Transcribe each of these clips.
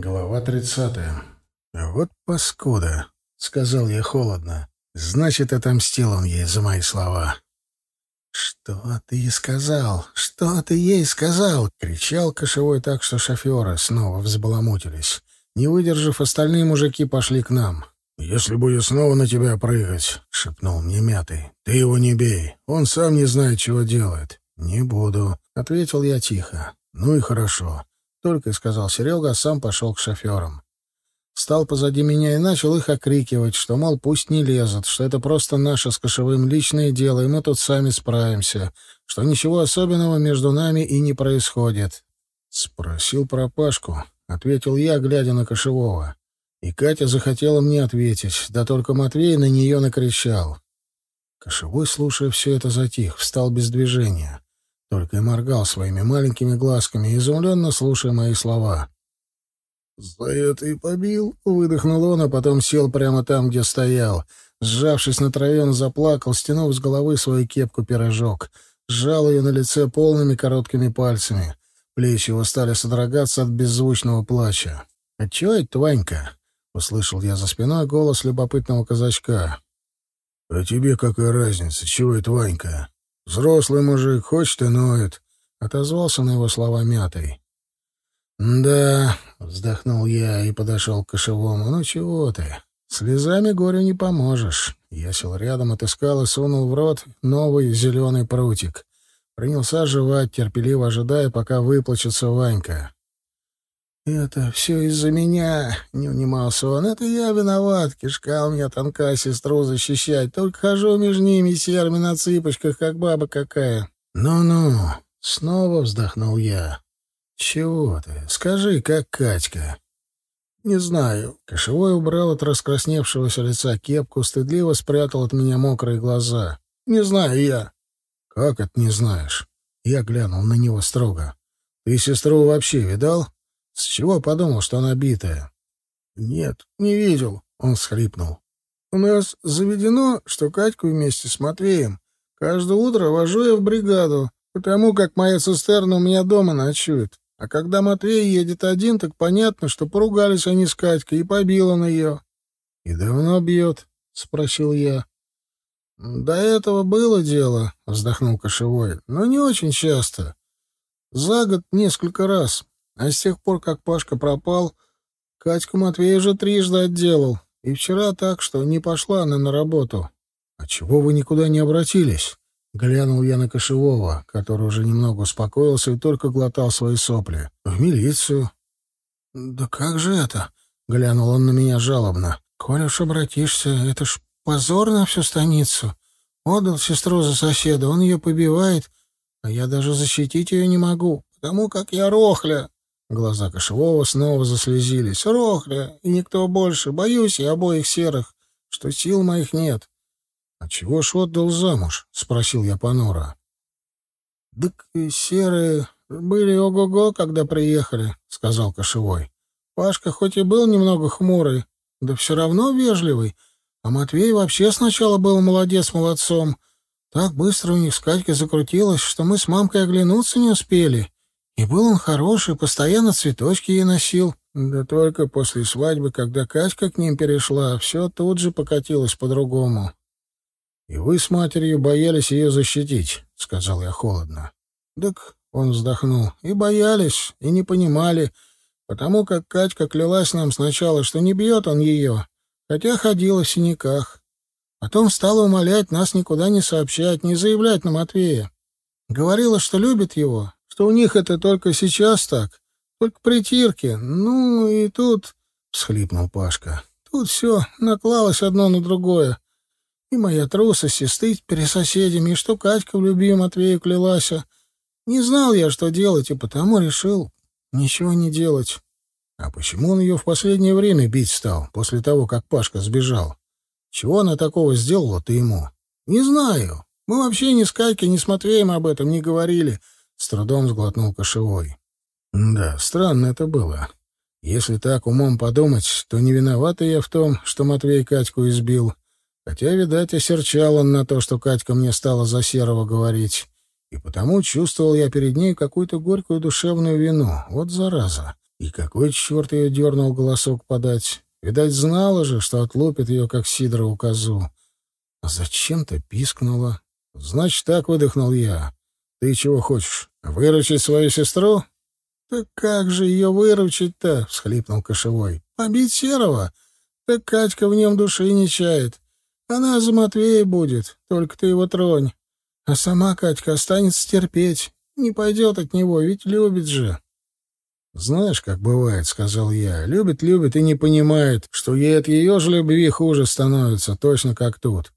Глава тридцатая. «Вот паскуда», — сказал я холодно. «Значит, отомстил он ей за мои слова». «Что ты ей сказал? Что ты ей сказал?» — кричал кошевой так, что шоферы снова взбаламутились. Не выдержав, остальные мужики пошли к нам. «Если будет снова на тебя прыгать», — шепнул мне мятый, — «ты его не бей. Он сам не знает, чего делает». «Не буду», — ответил я тихо. «Ну и хорошо. Только и сказал Серега, а сам пошел к шоферам. Стал позади меня и начал их окрикивать, что, мол, пусть не лезут, что это просто наше с кошевым личное дело, и мы тут сами справимся, что ничего особенного между нами и не происходит. Спросил про Пашку, ответил я, глядя на кошевого. И Катя захотела мне ответить, да только Матвей на нее накричал. Кошевой, слушая все это, затих, встал без движения. Только и моргал своими маленькими глазками, изумленно слушая мои слова. «За это и побил!» — выдохнул он, а потом сел прямо там, где стоял. Сжавшись на траве, он заплакал, стянув с головы свою кепку-пирожок. Сжал ее на лице полными короткими пальцами. Плечи его стали содрогаться от беззвучного плача. «А чего это, Ванька?» — услышал я за спиной голос любопытного казачка. «А тебе какая разница, чего это, Ванька?» Взрослый мужик, хочет и ноет. Отозвался на его слова мятой. «Да», — вздохнул я и подошел к кошевому. «Ну чего ты? Слезами горю не поможешь». Я сел рядом, отыскал и сунул в рот новый зеленый прутик. Принялся жевать, терпеливо ожидая, пока выплачется Ванька. «Это все из-за меня», — не унимался он. «Это я виноват. Кишка у меня тонка сестру защищать. Только хожу между ними серыми на цыпочках, как баба какая». «Ну-ну», — снова вздохнул я. «Чего ты? Скажи, как Катька?» «Не знаю». Кошевой убрал от раскрасневшегося лица кепку, стыдливо спрятал от меня мокрые глаза. «Не знаю я». «Как это не знаешь?» Я глянул на него строго. «Ты сестру вообще видал?» С чего подумал, что она битая? Нет, не видел, он схлипнул. У нас заведено, что Катьку вместе с Матвеем каждое утро вожу я в бригаду, потому как моя цистерна у меня дома ночует. А когда Матвей едет один, так понятно, что поругались они с Катькой, и побил он ее. — И давно бьет? — спросил я. — До этого было дело, — вздохнул Кошевой, — но не очень часто. За год несколько раз. А с тех пор, как Пашка пропал, Катьку Матвей уже трижды отделал. И вчера так, что не пошла она на работу. — А чего вы никуда не обратились? — глянул я на Кошевого, который уже немного успокоился и только глотал свои сопли. — В милицию. — Да как же это? — глянул он на меня жалобно. — Коль уж обратишься, это ж позор на всю станицу. Отдал сестру за соседа, он ее побивает, а я даже защитить ее не могу, потому как я рохля. Глаза Кошевого снова заслезились. «Рохля! И никто больше! Боюсь я обоих серых, что сил моих нет!» «А чего ж отдал замуж?» — спросил я понуро. «Так серые были ого-го, когда приехали», — сказал Кошевой. «Пашка хоть и был немного хмурый, да все равно вежливый, а Матвей вообще сначала был молодец молодцом. Так быстро у них с Катькой закрутилось, что мы с мамкой оглянуться не успели». И был он хороший, постоянно цветочки ей носил. Да только после свадьбы, когда Катька к ним перешла, все тут же покатилось по-другому. — И вы с матерью боялись ее защитить, — сказал я холодно. — Так он вздохнул. — И боялись, и не понимали, потому как Катька клялась нам сначала, что не бьет он ее, хотя ходила в синяках. Потом стала умолять нас никуда не сообщать, не заявлять на Матвея. Говорила, что любит его, что у них это только сейчас так, только притирки. Ну и тут, — всхлипнул Пашка, — тут все наклалось одно на другое. И моя трусость, и стыд перед соседями, и что Катька в любви Матвею клялась. Не знал я, что делать, и потому решил ничего не делать. А почему он ее в последнее время бить стал, после того, как Пашка сбежал? Чего она такого сделала-то ему? Не знаю. Мы вообще ни с Катькой, ни с Матвеем об этом не говорили. — с трудом сглотнул кошевой. Да, странно это было. Если так умом подумать, то не виноват я в том, что Матвей Катьку избил. Хотя, видать, осерчал он на то, что Катька мне стала за серого говорить. И потому чувствовал я перед ней какую-то горькую душевную вину. Вот зараза. И какой черт ее дернул голосок подать? Видать, знала же, что отлупит ее, как сидорову козу. А зачем-то пискнула. Значит, так выдохнул я. Ты чего хочешь? Выручить свою сестру? Так как же ее выручить-то? всхлипнул кошевой. Побить серого? Так Катька в нем души не чает. Она за Матвея будет, только ты его тронь. А сама Катька останется терпеть. Не пойдет от него, ведь любит же. «Знаешь, как бывает», — сказал я. «Любит, любит и не понимает, что ей от ее же любви хуже становится, точно как тут».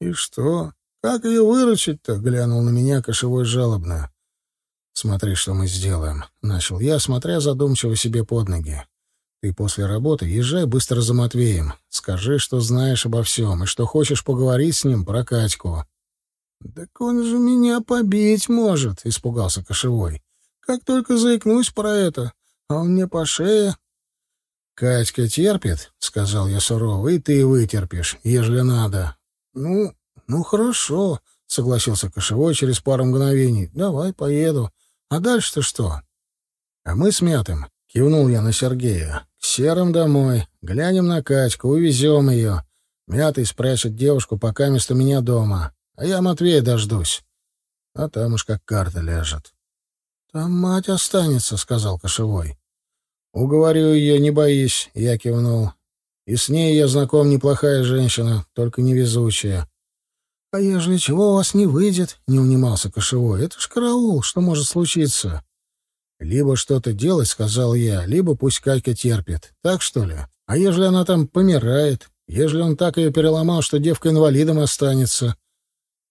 «И что? Как ее выручить-то?» — глянул на меня кошевой жалобно. «Смотри, что мы сделаем», — начал я, смотря задумчиво себе под ноги. «Ты после работы езжай быстро за Матвеем. Скажи, что знаешь обо всем, и что хочешь поговорить с ним про Катьку». «Так он же меня побить может», — испугался кошевой. «Как только заикнусь про это, а он мне по шее». «Катька терпит», — сказал я сурово, — «и ты вытерпишь, ежели надо». «Ну, ну хорошо», — согласился кошевой через пару мгновений. «Давай, поеду. А дальше-то что?» «А мы с Мятым», — кивнул я на Сергея, — «к серым домой. Глянем на Катьку, увезем ее. Мятый спрячет девушку пока вместо меня дома. А я Матвея дождусь. А там уж как карта ляжет. — Там мать останется, — сказал Кошевой. — Уговорю ее, не боись, — я кивнул. И с ней я знаком неплохая женщина, только невезучая. — А ежели чего у вас не выйдет, — не унимался Кошевой, — это ж караул, что может случиться? — Либо что-то делать, — сказал я, — либо пусть Катька терпит. Так что ли? А ежели она там помирает? Ежели он так ее переломал, что девка инвалидом останется?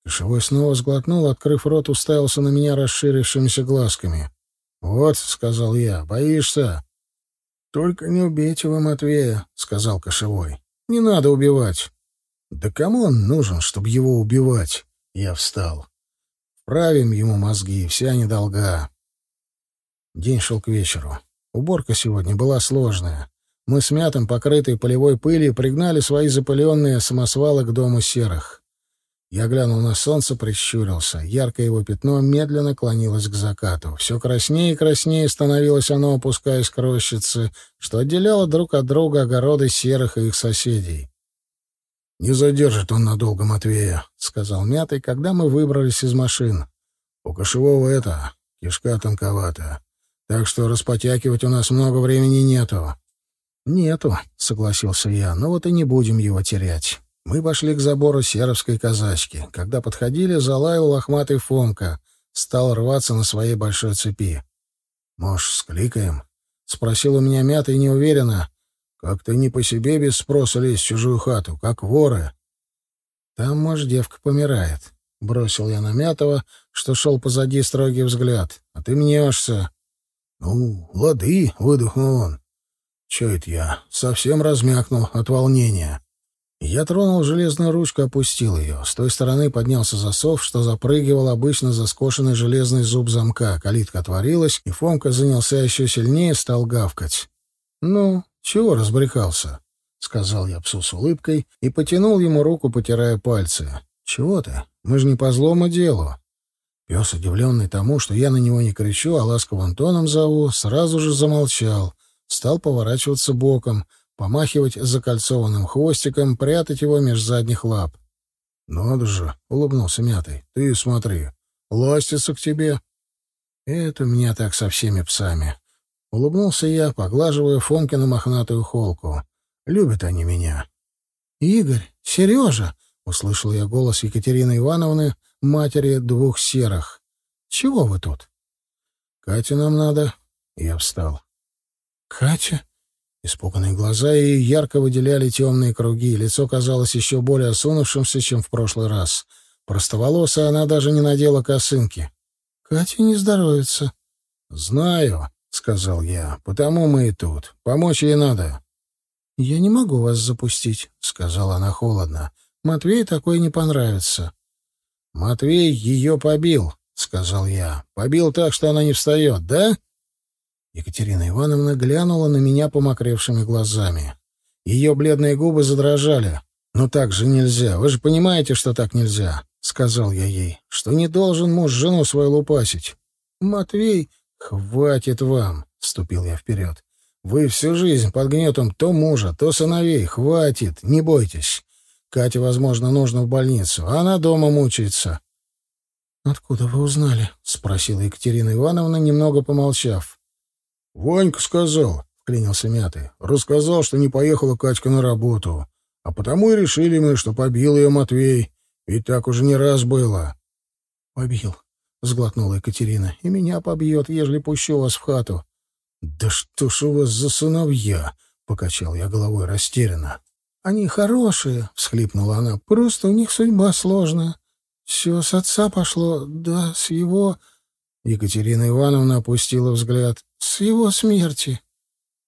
Кошевой снова сглотнул, открыв рот, уставился на меня расширившимися глазками. «Вот», — сказал я, — «боишься?» «Только не убейте вы Матвея», — сказал Кошевой. «Не надо убивать». «Да кому он нужен, чтобы его убивать?» Я встал. «Правим ему мозги, вся недолга». День шел к вечеру. Уборка сегодня была сложная. Мы с мятым, покрытой полевой пылью, пригнали свои запыленные самосвалы к дому серых. Я глянул на солнце, прищурился. Яркое его пятно медленно клонилось к закату. Все краснее и краснее становилось оно, опускаясь к рощице, что отделяло друг от друга огороды серых и их соседей. «Не задержит он надолго Матвея», — сказал Мятый, когда мы выбрались из машин. «У кошевого это, кишка тонковата, так что распотякивать у нас много времени нету». «Нету», — согласился я, — «но вот и не будем его терять». Мы пошли к забору серовской казачки. Когда подходили, залаял лохматый Фомка. Стал рваться на своей большой цепи. «Может, скликаем?» — спросил у меня мятый неуверенно. «Как-то не по себе без спроса лезть в чужую хату, как воры». «Там, может, девка помирает», — бросил я на мятого, что шел позади строгий взгляд. «А ты мнешься». «Ну, лады», — выдохнул он. «Чё это я? Совсем размякнул от волнения». Я тронул железную ручку, опустил ее. С той стороны поднялся засов, что запрыгивал обычно заскошенный железный зуб замка. Калитка отворилась, и Фомка занялся еще сильнее, стал гавкать. «Ну, чего разбрекался?» — сказал я псу с улыбкой и потянул ему руку, потирая пальцы. «Чего ты? Мы же не по злому делу». Пес, удивленный тому, что я на него не кричу, а ласковым тоном зову, сразу же замолчал, стал поворачиваться боком, помахивать закольцованным хвостиком, прятать его меж задних лап. «Надо же!» — улыбнулся Мятый. «Ты смотри, ластится к тебе». «Это мне так со всеми псами». Улыбнулся я, поглаживая Фомкину мохнатую холку. «Любят они меня». «Игорь! Сережа!» — услышал я голос Екатерины Ивановны, матери двух серых. «Чего вы тут?» «Катя нам надо». Я встал. «Катя?» Испуганные глаза ее ярко выделяли темные круги, лицо казалось еще более осунувшимся, чем в прошлый раз. Простоволосая она даже не надела косынки. «Катя не здоровится». «Знаю», — сказал я, — «потому мы и тут. Помочь ей надо». «Я не могу вас запустить», — сказала она холодно. «Матвей такой не понравится». «Матвей ее побил», — сказал я. «Побил так, что она не встает, да?» Екатерина Ивановна глянула на меня помокревшими глазами. Ее бледные губы задрожали. «Ну так же нельзя. Вы же понимаете, что так нельзя», — сказал я ей, — «что не должен муж жену свою лупасить». «Матвей...» «Хватит вам», — вступил я вперед. Вы всю жизнь под гнетом то мужа, то сыновей. Хватит, не бойтесь. Кате, возможно, нужно в больницу, она дома мучается. «Откуда вы узнали?» — спросила Екатерина Ивановна, немного помолчав. «Ванька сказал», — вклинился Мятый. «Рассказал, что не поехала Катька на работу. А потому и решили мы, что побил ее Матвей. Ведь так уже не раз было». «Побил», — сглотнула Екатерина. «И меня побьет, ежели пущу вас в хату». «Да что ж у вас за сыновья?» — покачал я головой растерянно. «Они хорошие», — всхлипнула она. «Просто у них судьба сложная. Все с отца пошло, да, с его...» Екатерина Ивановна опустила взгляд. «С его смерти».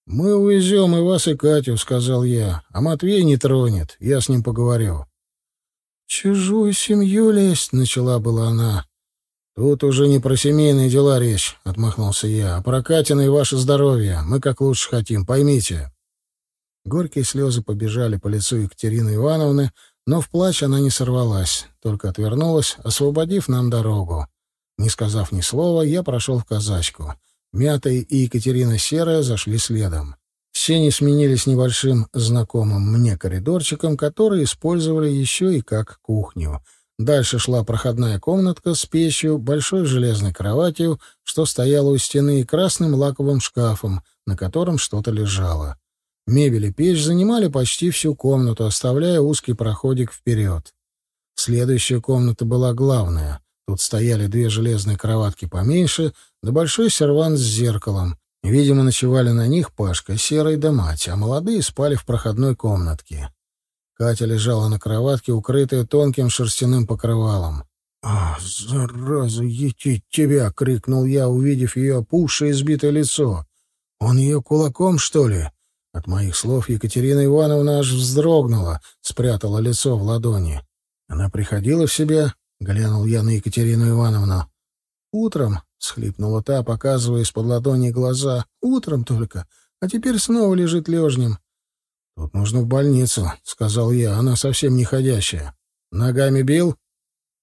«Мы увезем и вас, и Катю», — сказал я. «А Матвей не тронет. Я с ним поговорю». «Чужую семью лезть», — начала была она. «Тут уже не про семейные дела речь», — отмахнулся я, — «а про Катина и ваше здоровье. Мы как лучше хотим, поймите». Горькие слезы побежали по лицу Екатерины Ивановны, но в плач она не сорвалась, только отвернулась, освободив нам дорогу. Не сказав ни слова, я прошел в казачку. Мятая и Екатерина Серая зашли следом. Все они сменились небольшим знакомым мне коридорчиком, который использовали еще и как кухню — Дальше шла проходная комнатка с печью, большой железной кроватью, что стояла у стены, и красным лаковым шкафом, на котором что-то лежало. Мебель и печь занимали почти всю комнату, оставляя узкий проходик вперед. Следующая комната была главная. Тут стояли две железные кроватки поменьше, да большой сервант с зеркалом. Видимо, ночевали на них Пашка, Серый да мать, а молодые спали в проходной комнатке. Катя лежала на кроватке, укрытая тонким шерстяным покрывалом. «А, зараза, етить тебя!» — крикнул я, увидев ее опухшее избитое лицо. «Он ее кулаком, что ли?» От моих слов Екатерина Ивановна аж вздрогнула, спрятала лицо в ладони. Она приходила в себя, глянул я на Екатерину Ивановну. «Утром», — схлипнула та, показывая из-под ладони глаза, — «утром только, а теперь снова лежит лежнем. «Тут нужно в больницу», — сказал я. «Она совсем не ходящая. Ногами бил?»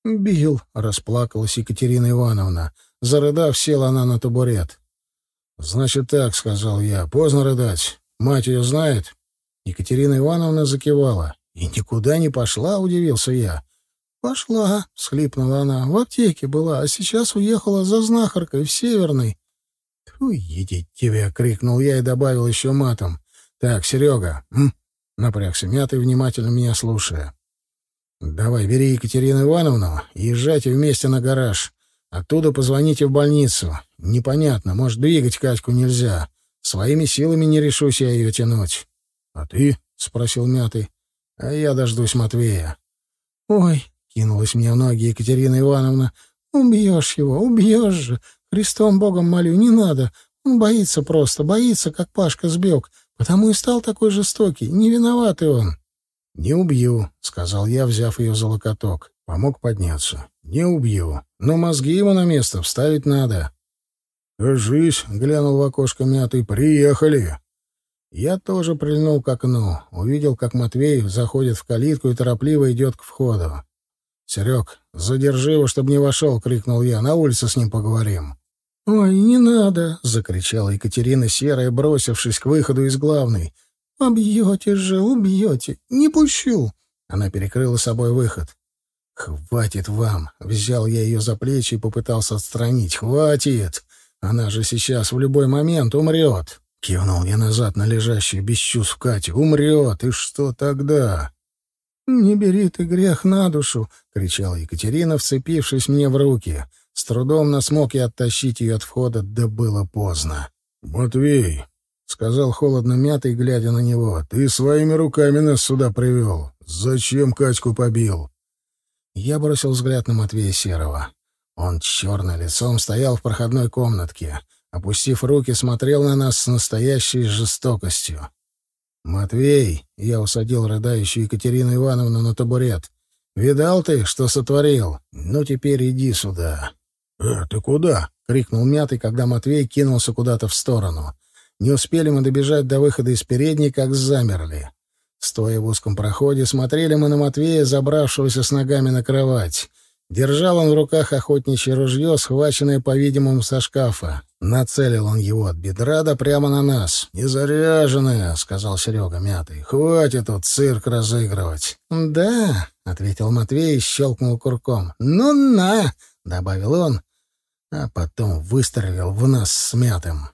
«Бил», — расплакалась Екатерина Ивановна. Зарыдав, села она на табурет. «Значит так», — сказал я. «Поздно рыдать. Мать ее знает?» Екатерина Ивановна закивала. «И никуда не пошла?» — удивился я. «Пошла», — схлипнула она. «В аптеке была, а сейчас уехала за знахаркой в Северный». «Тьфу, едить тебя!» — крикнул я и добавил еще матом. «Так, Серега...» м? Напрягся мятый, внимательно меня слушая. «Давай, бери Екатерину Ивановну и езжайте вместе на гараж. Оттуда позвоните в больницу. Непонятно, может, двигать Катьку нельзя. Своими силами не решусь я ее тянуть». «А ты?» — спросил мятый. «А я дождусь Матвея». «Ой!» — кинулась мне в ноги Екатерина Ивановна. «Убьешь его, убьешь же! Христом Богом молю, не надо! Он боится просто, боится, как Пашка сбег. Потому и стал такой жестокий. Не виноватый он. — Не убью, — сказал я, взяв ее за локоток. Помог подняться. — Не убью. Но мозги ему на место вставить надо. — Кажись, — глянул в окошко мятый, — приехали. Я тоже прильнул к окну. Увидел, как Матвей заходит в калитку и торопливо идет к входу. — Серег, задержи его, чтобы не вошел, — крикнул я. — На улице с ним поговорим. «Ой, не надо!» — закричала Екатерина Серая, бросившись к выходу из главной. «Убьете же, убьете! Не пущу!» Она перекрыла собой выход. «Хватит вам!» — взял я ее за плечи и попытался отстранить. «Хватит! Она же сейчас в любой момент умрет!» Кивнул я назад на лежащую без чувств Катю. «Умрет! И что тогда?» «Не бери ты грех на душу!» — кричала Екатерина, вцепившись мне в руки. С трудом нас смог я оттащить ее от входа, да было поздно. «Матвей», — сказал холодно мятый, глядя на него, — «ты своими руками нас сюда привел. Зачем Катьку побил?» Я бросил взгляд на Матвея Серого. Он черным лицом стоял в проходной комнатке. Опустив руки, смотрел на нас с настоящей жестокостью. «Матвей!» — я усадил рыдающую Екатерину Ивановну на табурет. «Видал ты, что сотворил? Ну, теперь иди сюда». «Э, ты куда?» — крикнул Мятый, когда Матвей кинулся куда-то в сторону. Не успели мы добежать до выхода из передней, как замерли. Стоя в узком проходе, смотрели мы на Матвея, забравшегося с ногами на кровать. Держал он в руках охотничье ружье, схваченное, по-видимому, со шкафа. Нацелил он его от бедра да прямо на нас. «Не заряженное», — сказал Серега мятый. «Хватит тут цирк разыгрывать». «Да», — ответил Матвей и щелкнул курком. «Ну на!» — добавил он, а потом выстрелил в нас с мятым.